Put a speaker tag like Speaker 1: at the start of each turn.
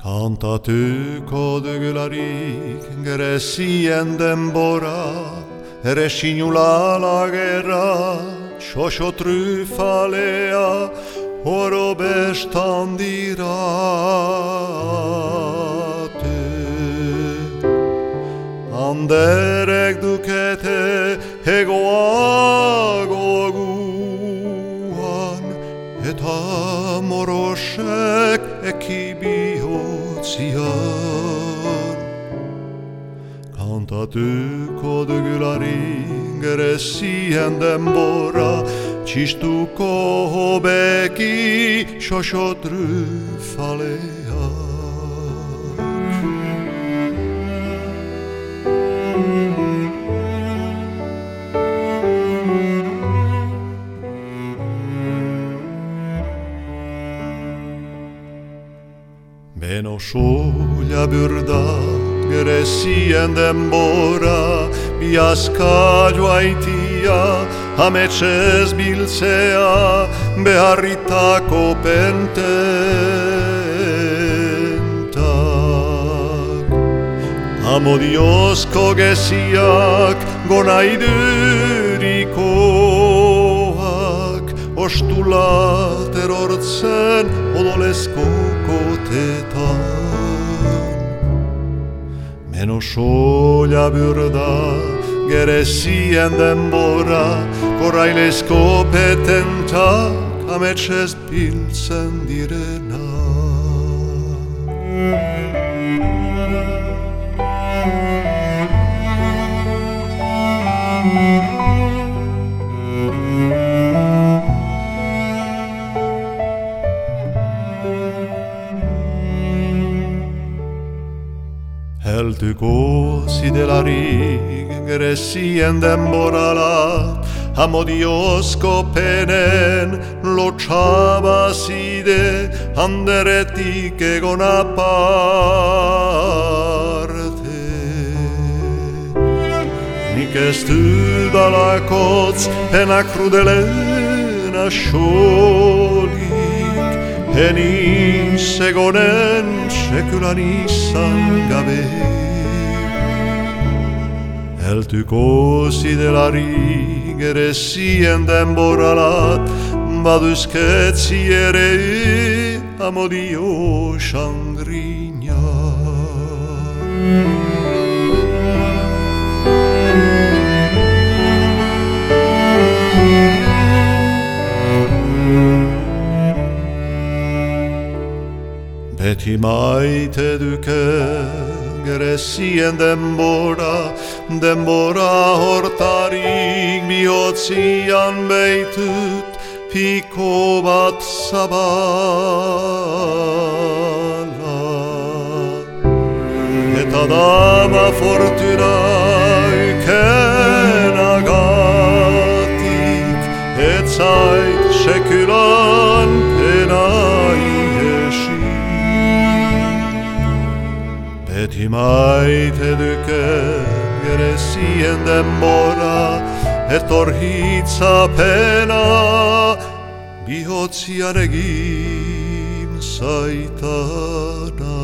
Speaker 1: Kantatuko dugularik grezien denbora Ere sinula lagera, xoxo trufalea Oro bestan dirate Anderek dukete egoago guan Eta morosek ekibihotzian Kantatuko dugulari gerezien denbora Txistuko hobeki xoxotru falea Beno solia burda gerezien denbora Biazka joaitia ametxez biltzea beharritako pententak Amodiozko geziak gonaidurikoak Ostulat erortzen odolezko kotetan. Meno soia burda gerezien denbora Korrailezko petentak ametxez biltzen direna Heltuko zidelari grezien denborala Amodiozko penen lotxaba zide Handeretik egon aparte. Nik ez dudalakotz pena krudelen asolik Eniz egonen sekulan izan gabe. Eltuko zidelari gerezien denboralat Baduzketzi ere amodio xandrina Beti maite duke gerezien denbora Denbora hortarik bihotzian beitut Piko bat zabala Eta dama fortuna ukenagatik Et zait sekulan maite duke gerezien denbora Etor hitza pena. Bihotzian egin zaitana